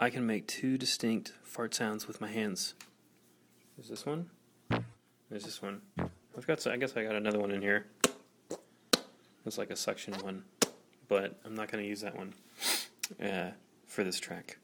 I can make two distinct fart sounds with my hands. There's this one. There's this one. I've got. I guess I got another one in here. It's like a suction one, but I'm not going to use that one uh, for this track.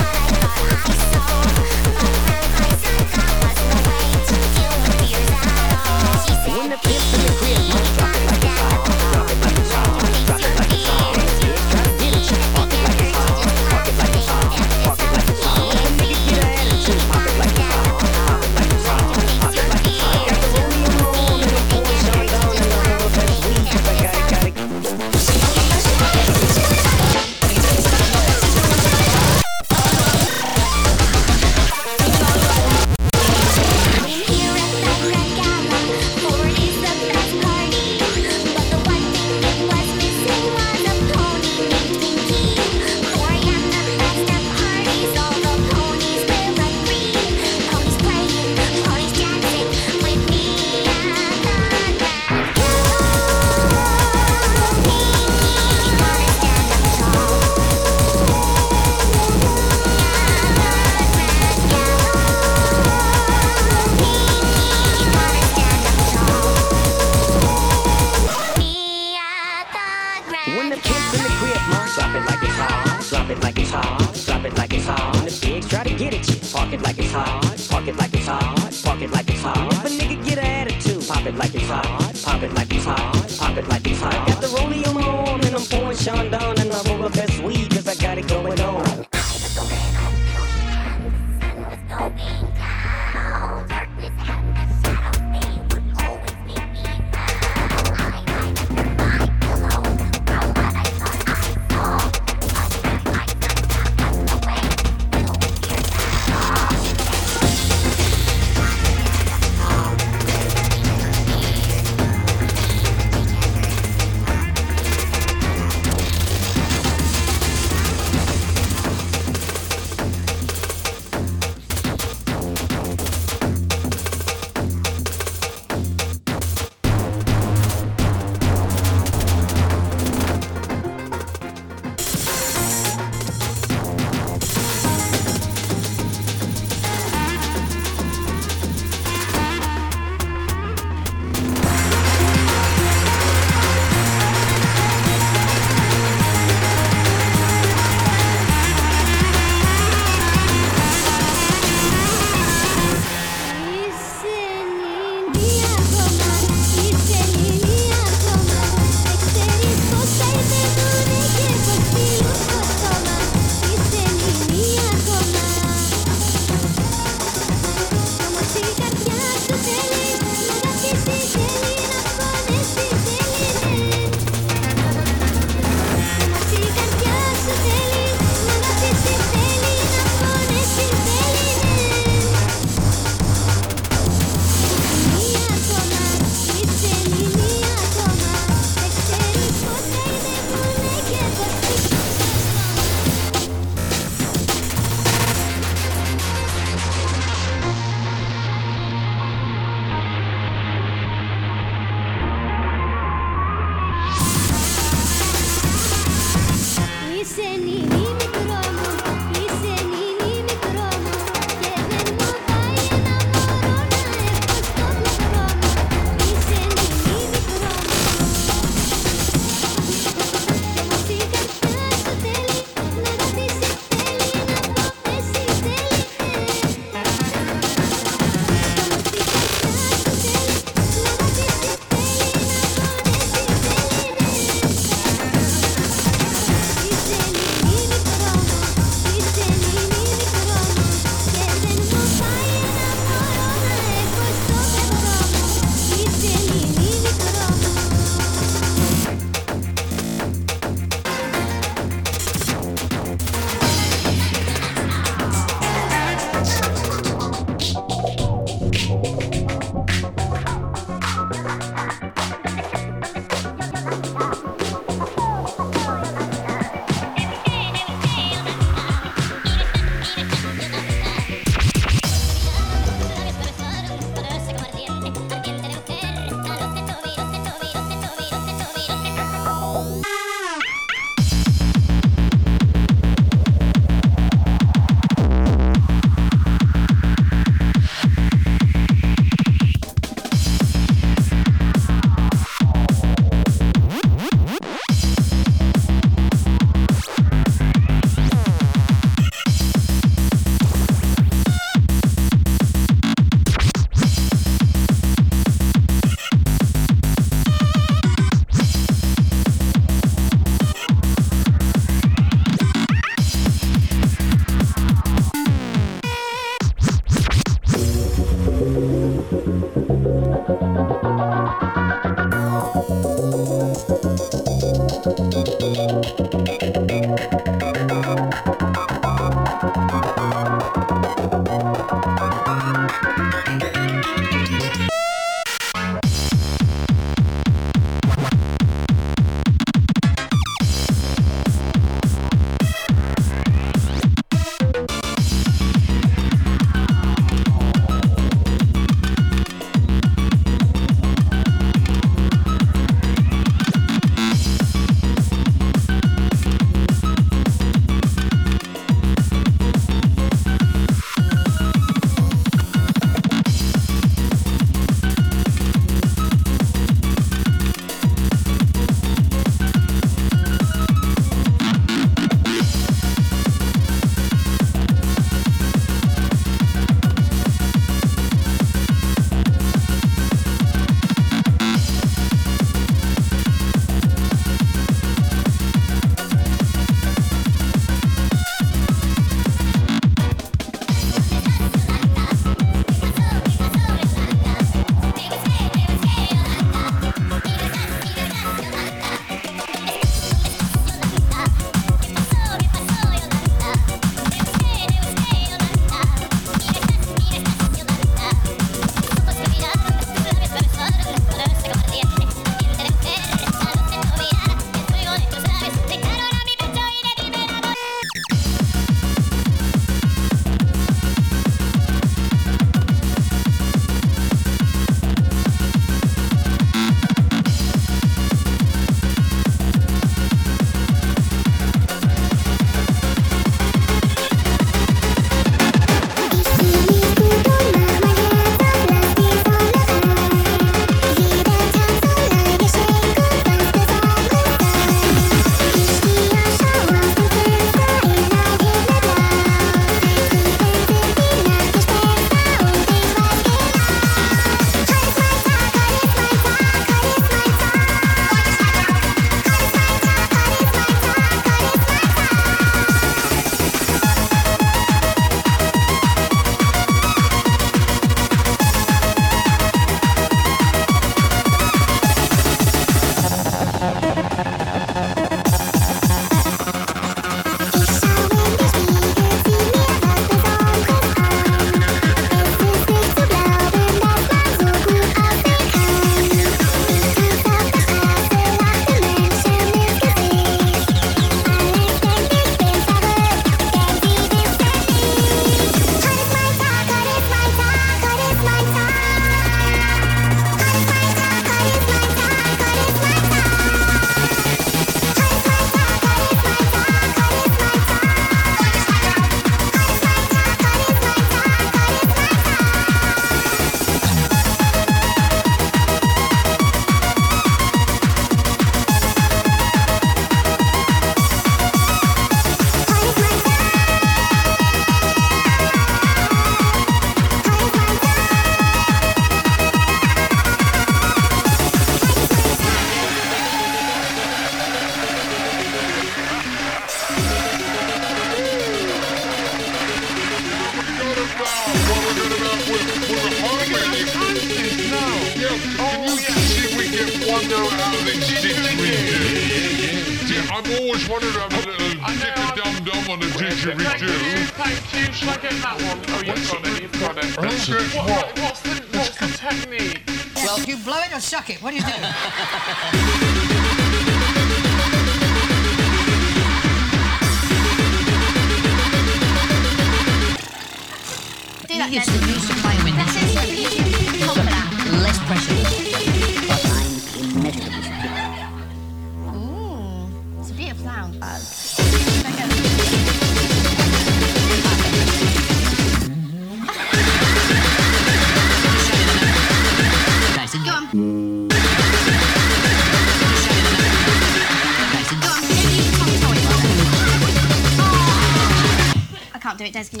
desk. And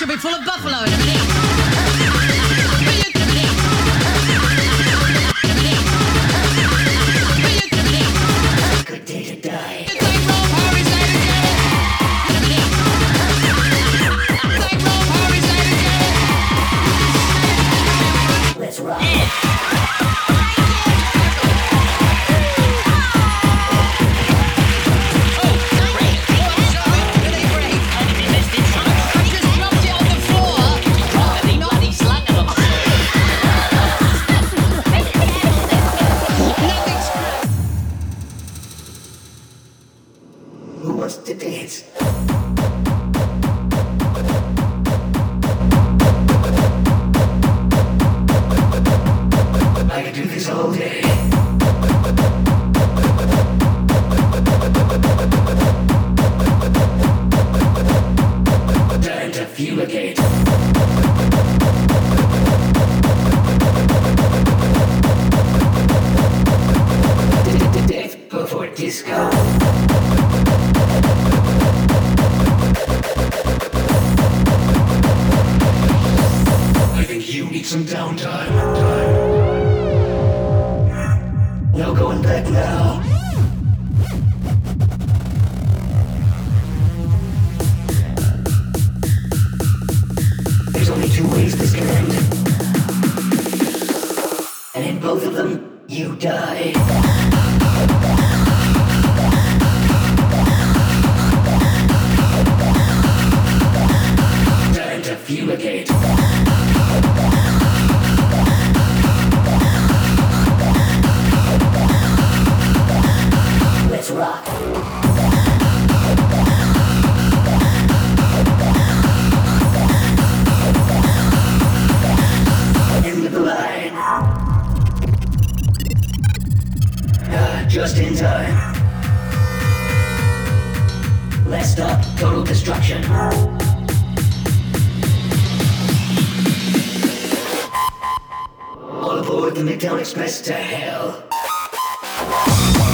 you'll be full of bugs. disco. hell.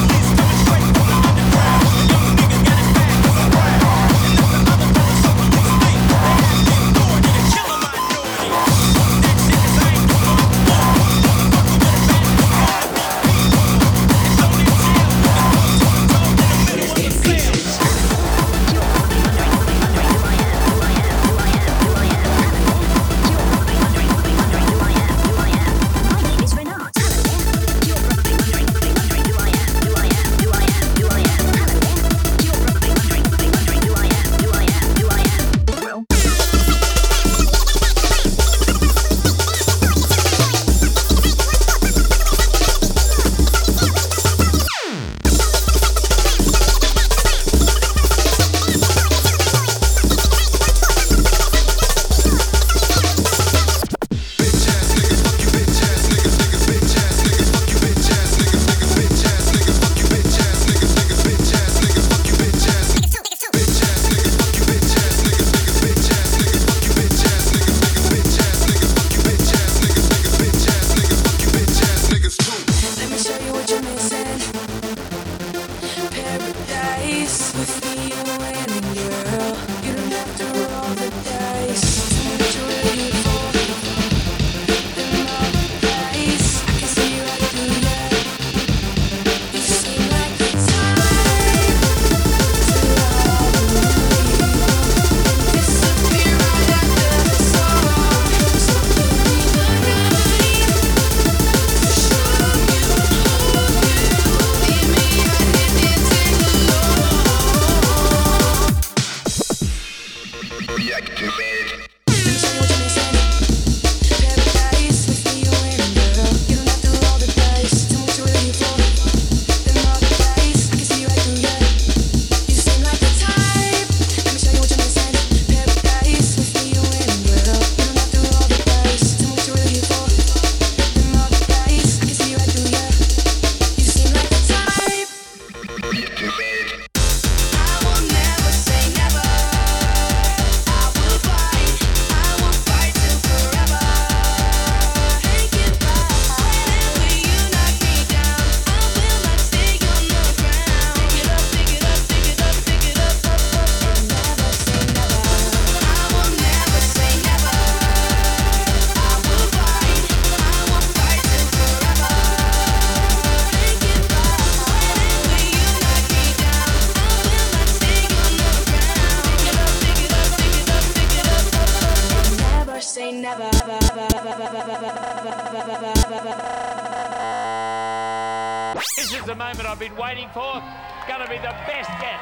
been waiting for. Gonna be the best yet.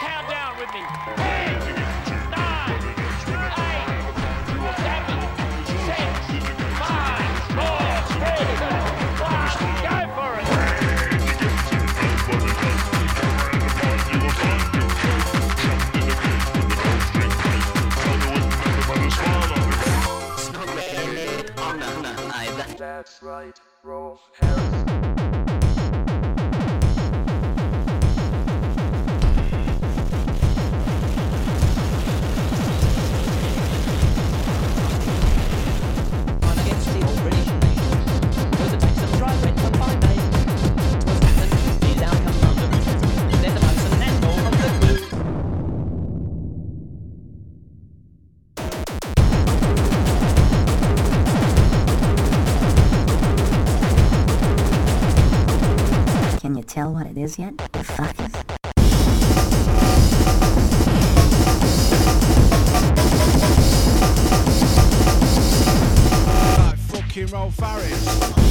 Count down with me. That's right. tell what it is yet? Fuck. Like roll Farris.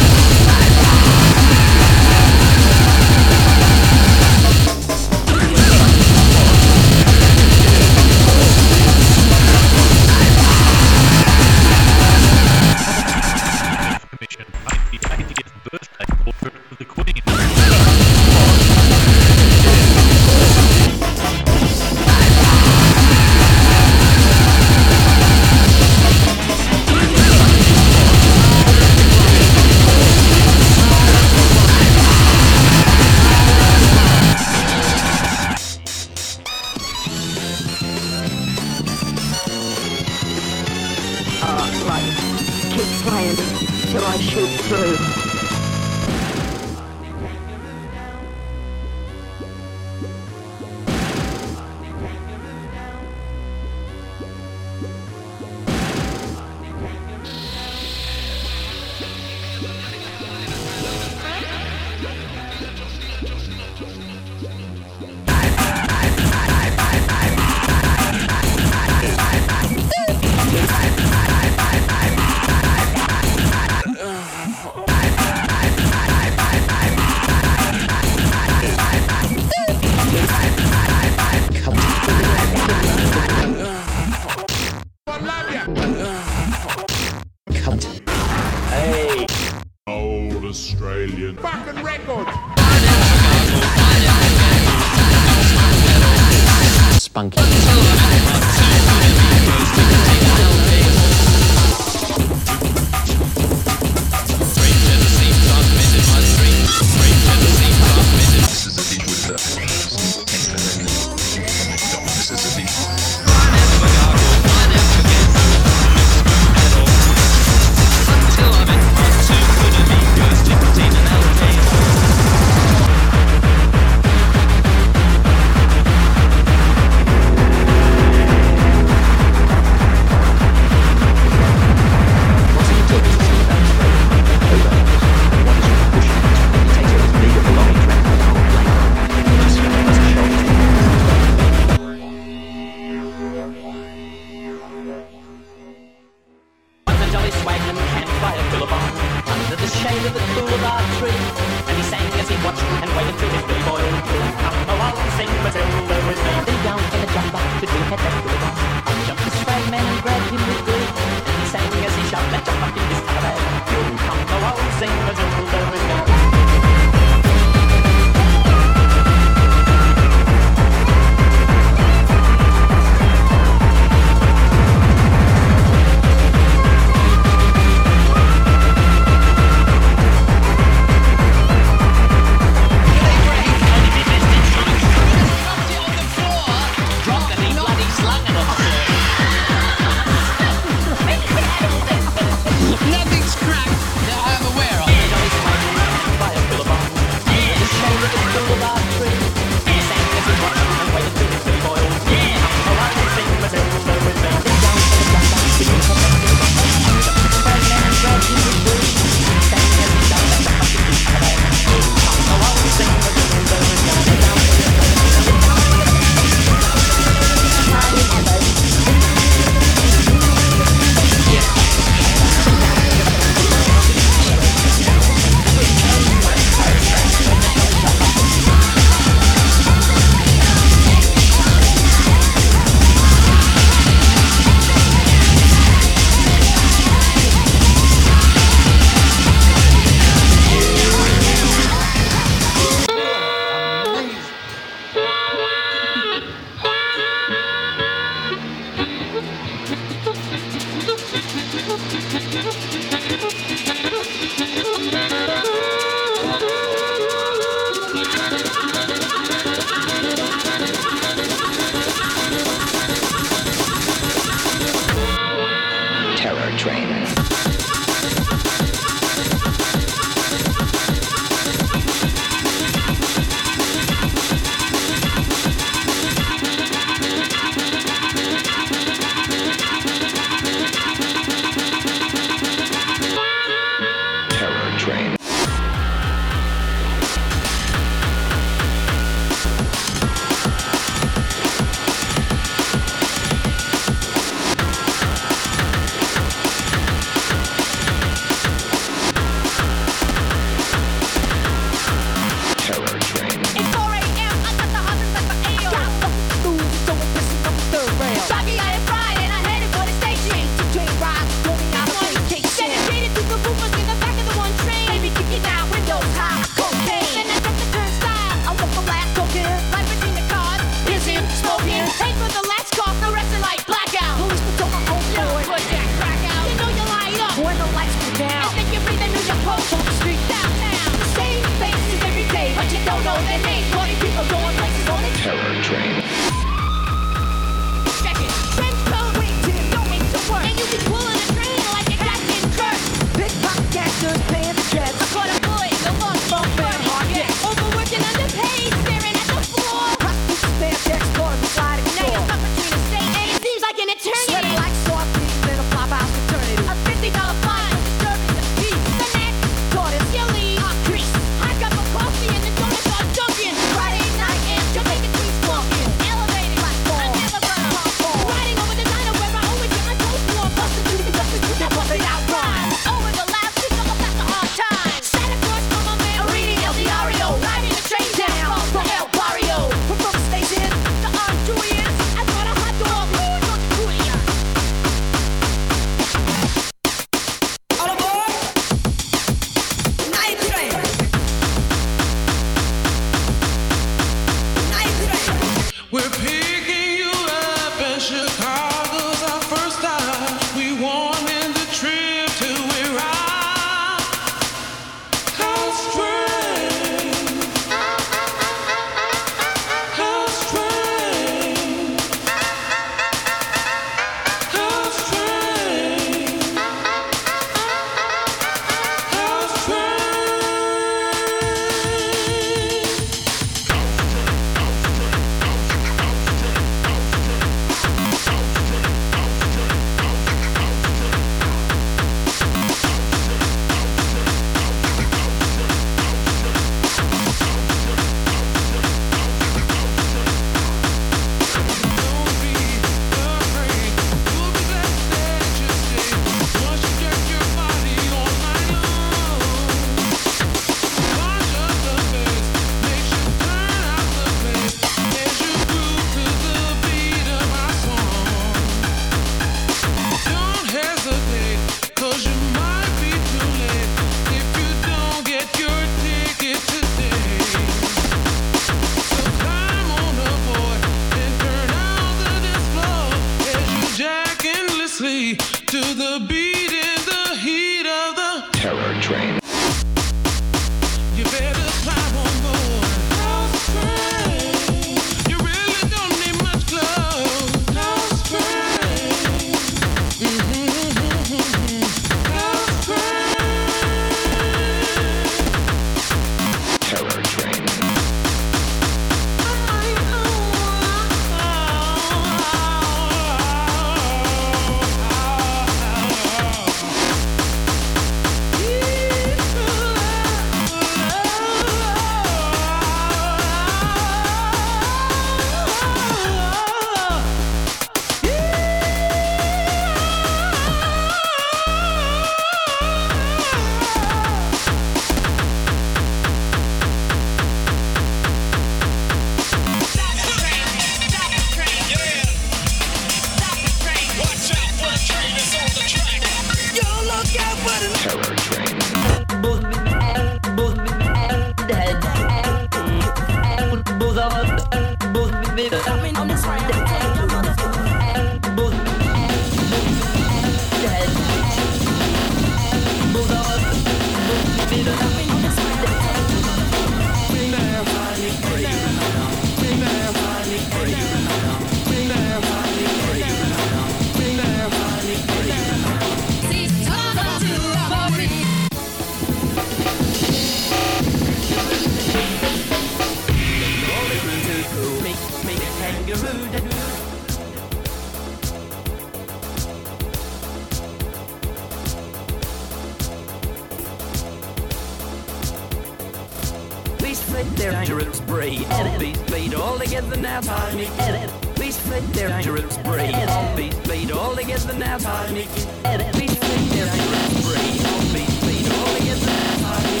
Flip their accurate spray. All played all together now. Tiny edit. Please flip their spray. All these played all together now. Tiny edit. Please flip their accurate spray. All these played all together now. Tiny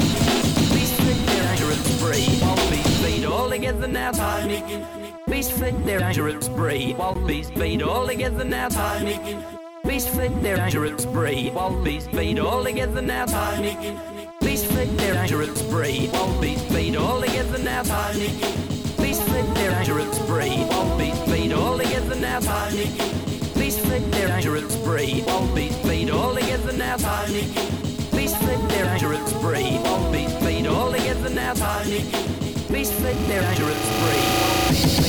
Please flip their accurate spray. All these played all together now. Tiny Please flip their accurate spray. All these played all together now. Tiny Please flip their accurate spray. All these played all together now. Tiny Please flip their accurate spray. All together now. Tiny. Please flip their accurate spray. All these played all together now. Tiny. Please flip their accurate spray. All these played all together now. Tiny. Please flip their spray. All these played all together now. Tiny. Please flip their spray.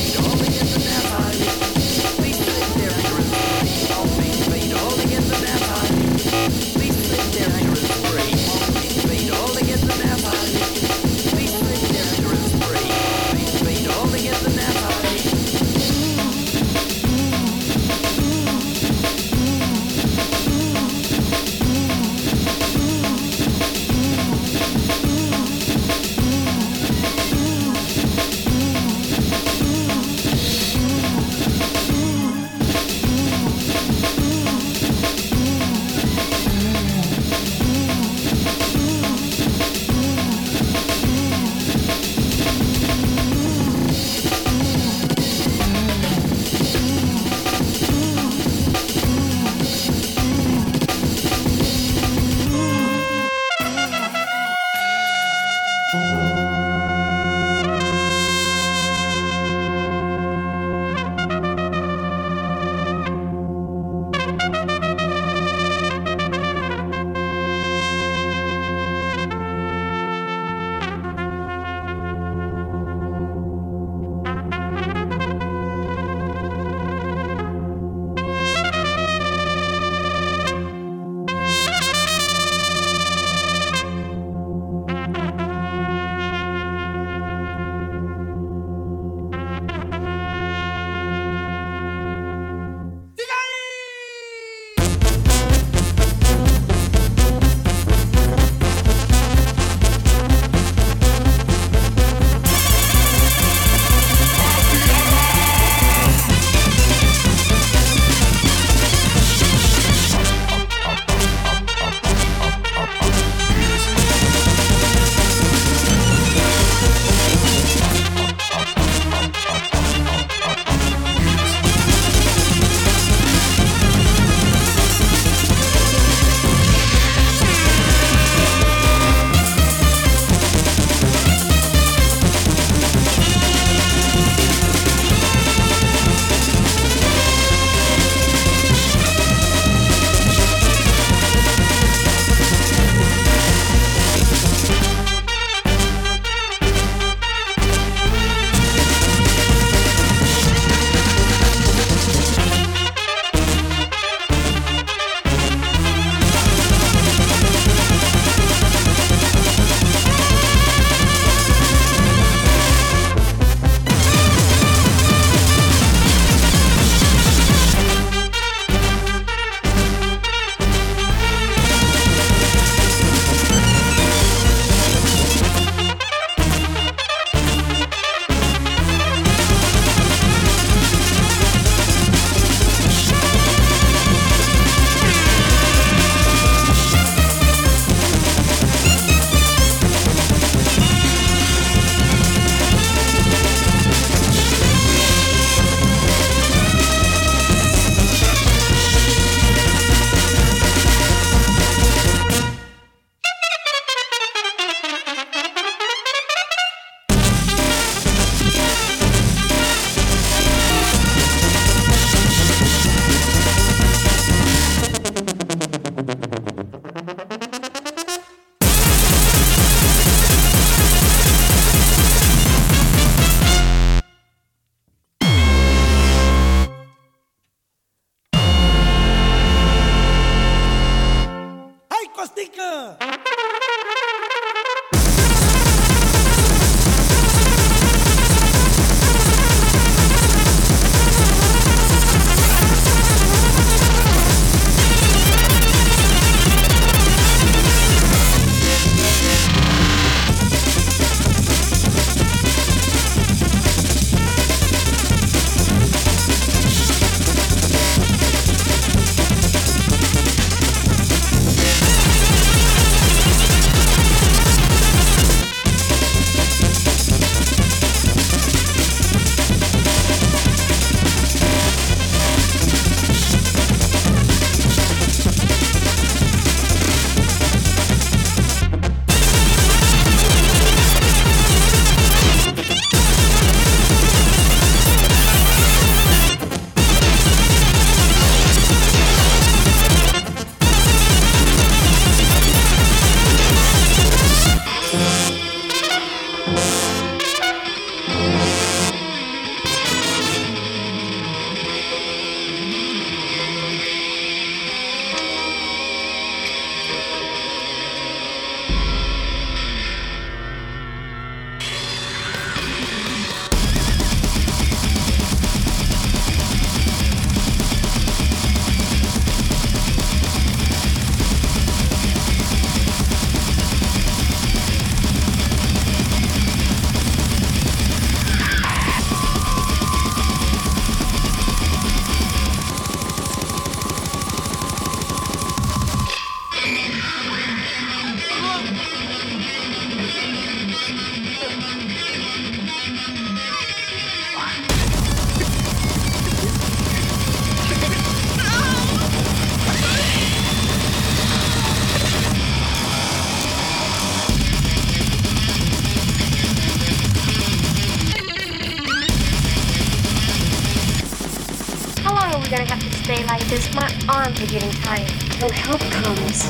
My arms are getting tired. No help comes.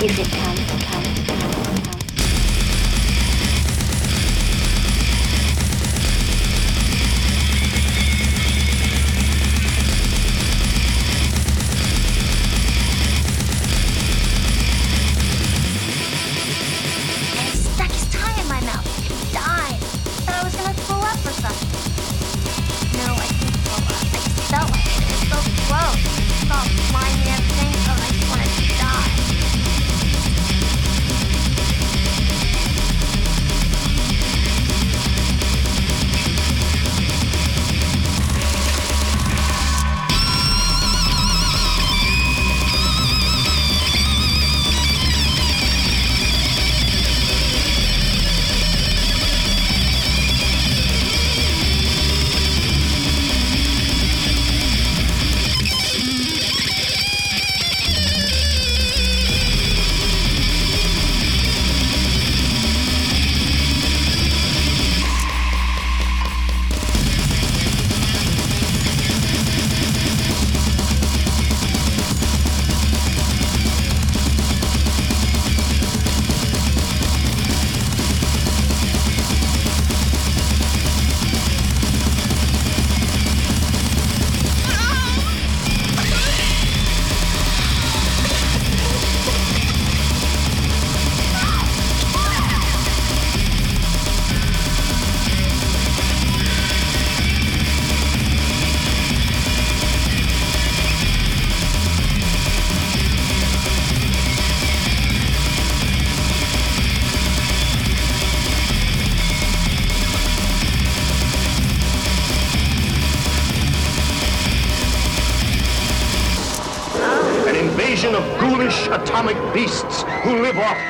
If it comes, it comes.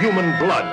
human blood.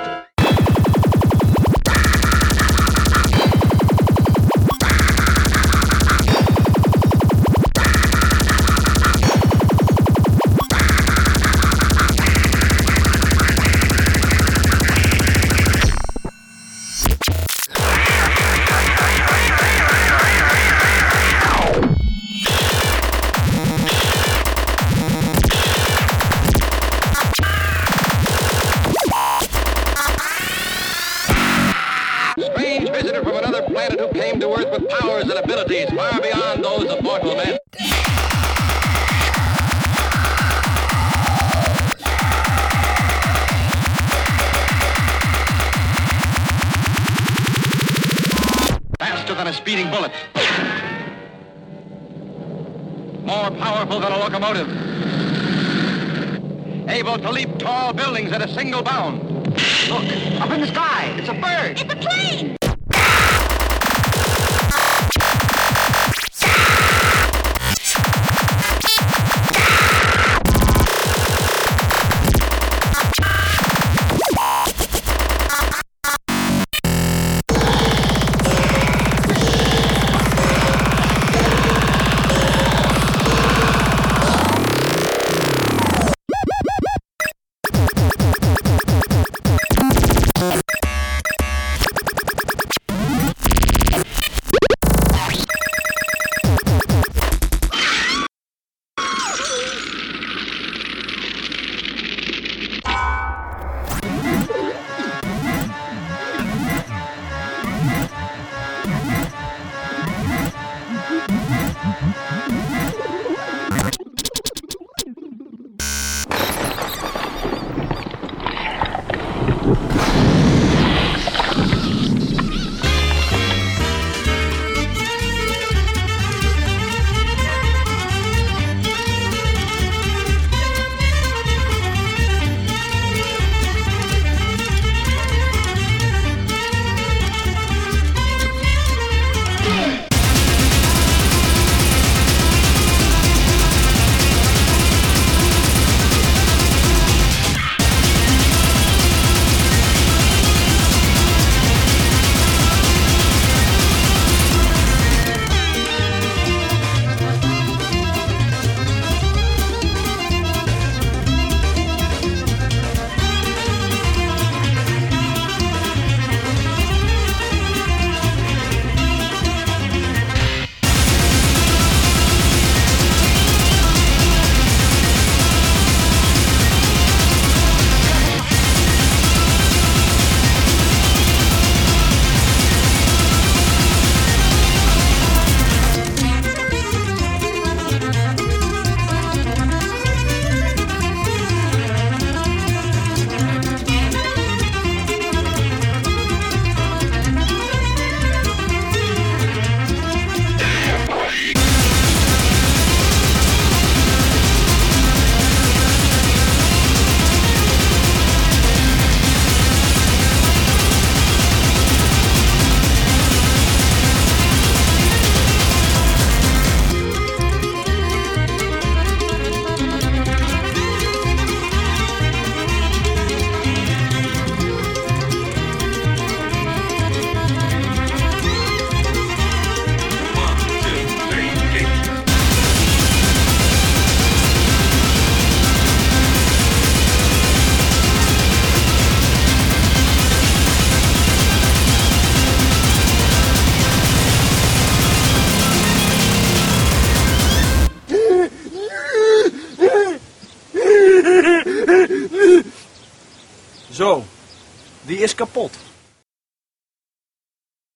locomotive. Able to leap tall buildings at a single bound. Look, up in the sky, it's a bird. It's a plane!